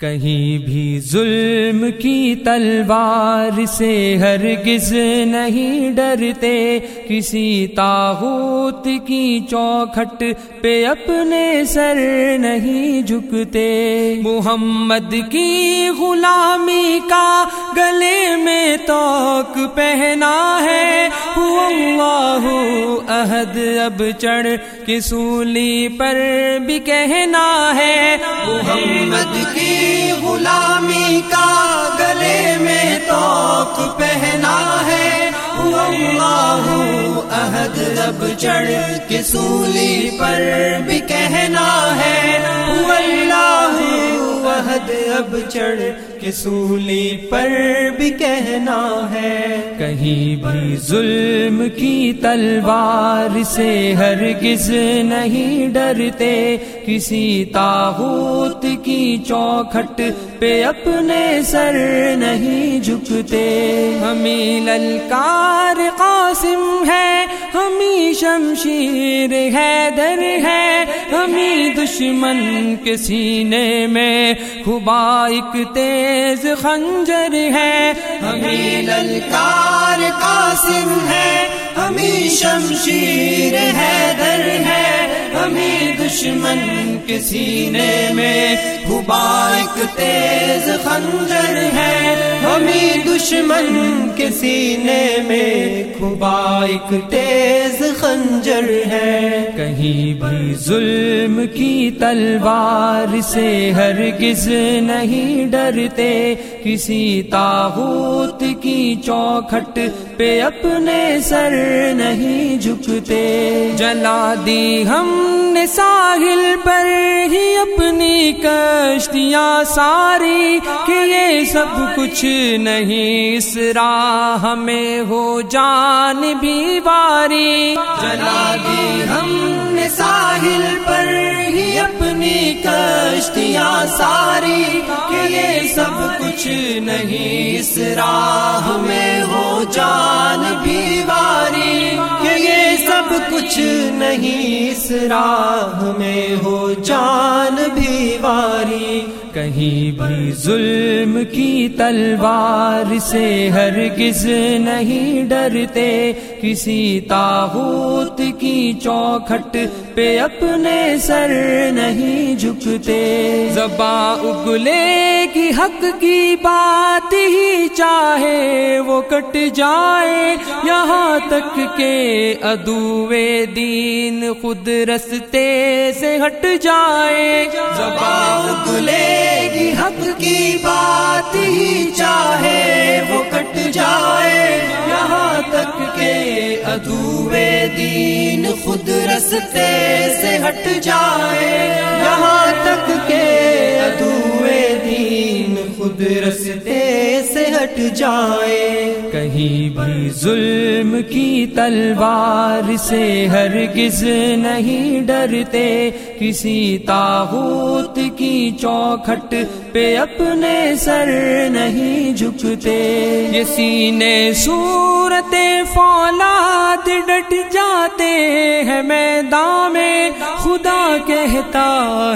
کہیں بھی ظلم کی تلوار سے ہرگز نہیں ڈرتے۔ کسی تاغوت کی چوکھٹ پہ اپنے سر نہیں جھکتے۔ محمد کی غلامی کا گلے میں توک پہنا ہے۔ اللہ عہد اب چڑھ کے سولی پر بھی کہنا ہے۔ محمد کی کا گلے میں توق پہنا ہے۔ اللہ عہد اب چڑھ کے سولی پر بھی کہنا ہے۔ اللہ اب چڑھ کے سولی پر بھی کہنا ہے۔ کہیں بھی ظلم کی تلوار سے ہرگز نہیں ڈرتے۔ کسی تاغوت کی چوکھٹ پہ اپنے سر نہیں جھکتے۔ ہمیں للکار قاسم ہے، ہمیں شمشیر ہے در ہے، ہمیں دشمن کے سینے میں خبا ایک تیز خنجر ہے۔ ہمیں للکار قاسم ہے، ہمیں شمشیر ہے در ہے۔ ہمیں دشمن کے سینے میں خبا ایک تیز خنجر ہے۔ ہمیں دشمن کے سینے میں خبا ایک تیز خنجر ہے۔ کہیں بھی ظلم کی تلوار سے ہرگز نہیں ڈرتے۔ کسی تاغوت کی چوکھٹ پہ اپنے سر نہیں جھکتے۔ جلا دی ہم نے ساحل پر ہی اپنی کشتیاں ساری کہ یہ سب کچھ نہیں، اس راہ میں ہو جان بھی باری جلا دی ہم نے ساحل پر ہی اپنی کشتیاں ساری کہ یہ سب کچھ نہیں، اس راہ میں ہو جان بھی باری کچھ نہیں، اس راہ میں ہو جان بھی واری۔ کہیں بھی ظلم کی تلوار سے ہرگز نہیں ڈرتے۔ کسی تاغوت کی چوکھٹ پہ اپنے سر نہیں جھکتے۔ زباں اگلے کی حق کی بات ہی چاہے، وہ کٹ جائے یہاں تک کہ ادوے دین خود رستے سے ہٹ جائے۔ زباں اگلے کی حق کی بات ہی چاہے، وہ کٹ جائے۔ یہاں تک کہ ادوے دین خود رستے سے ہٹ جائے۔ یہاں تک کہ ادوے دین خود رستے سے جائے۔ کہیں بھی ظلم کی تلوار سے ہرگز نہیں ڈرتے۔ کسی تاغوت کی چوکھٹ پہ اپنے سر نہیں جھکتے۔ یہ سینے صورت فولاد ڈٹ جاتے ہیں۔ میدان میں خدا کہتا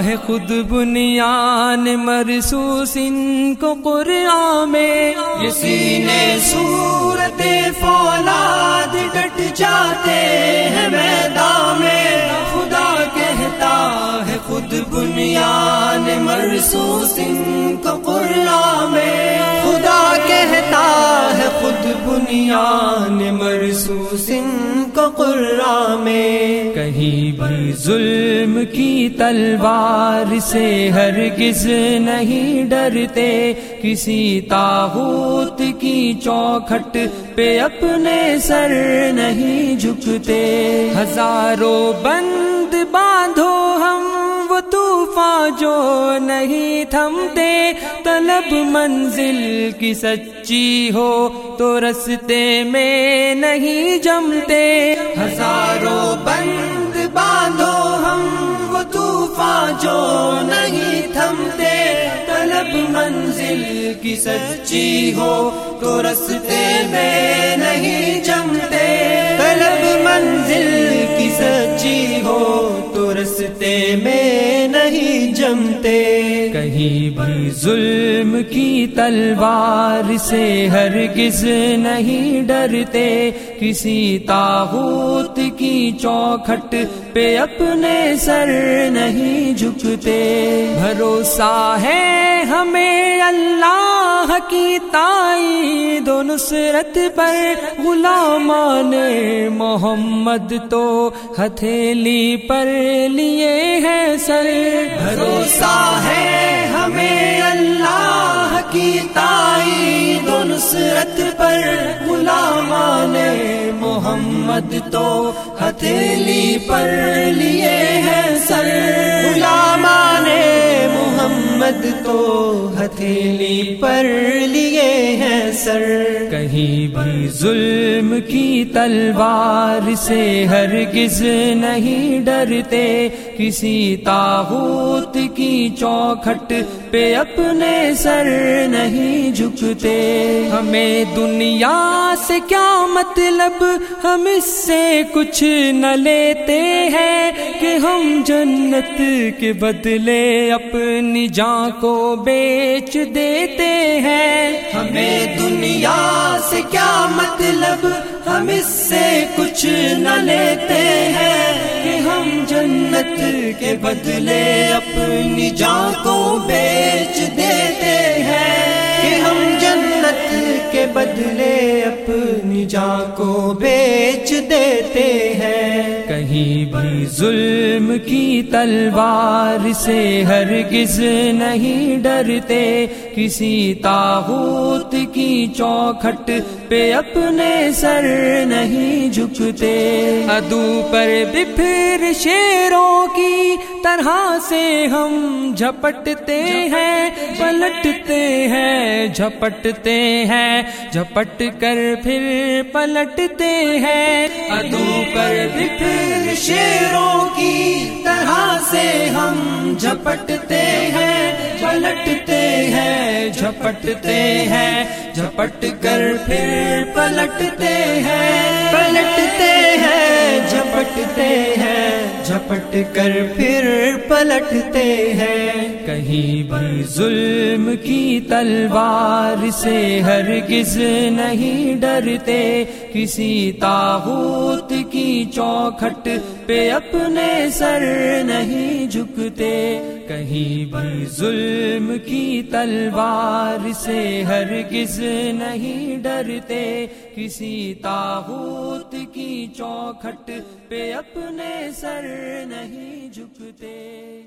ہے، خود بنیان مرسوس ان کو قرآن میں۔ یہ سینے صورت فولاد ڈٹ جاتے ہیں۔ میدان میں خدا ہے خود بنیان مرسوس ان کو قرآن میں۔ خدا کہتا ہے خود بنیان مرسوس ان کو قرآن میں۔ کہیں بھی ظلم کی تلوار سے ہرگز نہیں ڈرتے۔ کسی تاغوت کی چوکھٹ پہ اپنے سر نہیں جھکتے۔ ہزاروں بند باندھو ہم، وہ طوفان جو نہیں تھمتے۔ طلب منزل کی سچی ہو تو رستے میں نہیں جمتے۔ ہزاروں بند باندھو ہم، وہ طوفان جو نہیں تھمتے۔ طلب منزل کی سچی ہو تو رستے میں نہیں جمتے۔ طلب منزل ہو تو رستے میں نہیں جمتے۔ کہیں بھی ظلم کی تلوار سے ہرگز نہیں ڈرتے۔ کسی تاغوت کی چوکھٹ پہ اپنے سر نہیں جھکتے۔ بھروسہ ہے ہمیں اللہ کی تائی دو نصرت پر غلامان محمد تو ہتھیلی پر لیے ہیں سر بھروسہ ہے ہمیں اللہ کی تائی دو نصرت پر غلامان محمد تو ہتھیلی پر لیے ہیں سر غلامان محمد تو ہتھیلی پر لیے ہیں سر۔ کہیں بھی ظلم کی تلوار سے ہرگز نہیں ڈرتے۔ کسی تاغوت کی چوکھٹ پہ اپنے سر نہیں جھکتے۔ ہمیں دنیا سے کیا مطلب؟ ہم اس سے کچھ نہ لیتے ہیں کہ ہم جنت کے بدلے اپنی جان کو بیچ دیتے ہیں۔ ہمیں دنیا سے کیا مطلب؟ ہم اس سے کچھ نہ لیتے ہیں۔ کہ ہم جنت کے بدلے اپنی جان کو بیچ ظلم کی تلوار سے ہرگز نہیں ڈرتے کسی تاغوت کی چوکھٹ پہ اپنے سر نہیں جھکتے۔ ادو پر بپھر شیروں کی طرح سے ہم جھپٹتے ہیں، پلٹتے ہیں، جھپٹتے ہیں، جھپٹ کر پھر پلٹتے ہیں۔ ادو پر بپھر شیروں کی طرح سے ہم جھپٹتے ہیں پلٹتے جھپٹتے ہیں جھپٹ کر پھر پلٹتے ہیں۔ پلٹتے ہیں جھپٹتے ہیں۔ جھپٹ کر پھر پلٹتے ہیں۔ کہیں بھی ظلم کی تلوار سے ہرگز نہیں ڈرتے۔ کسی تاغوت کی چوکھٹ پہ اپنے سر نہیں جھکتے۔ کہیں بھی ظلم کی تلوار سے ہرگز نہیں ڈرتے۔ کسی تاحوت کی چوکھٹ پہ اپنے سر نہیں جھکتے۔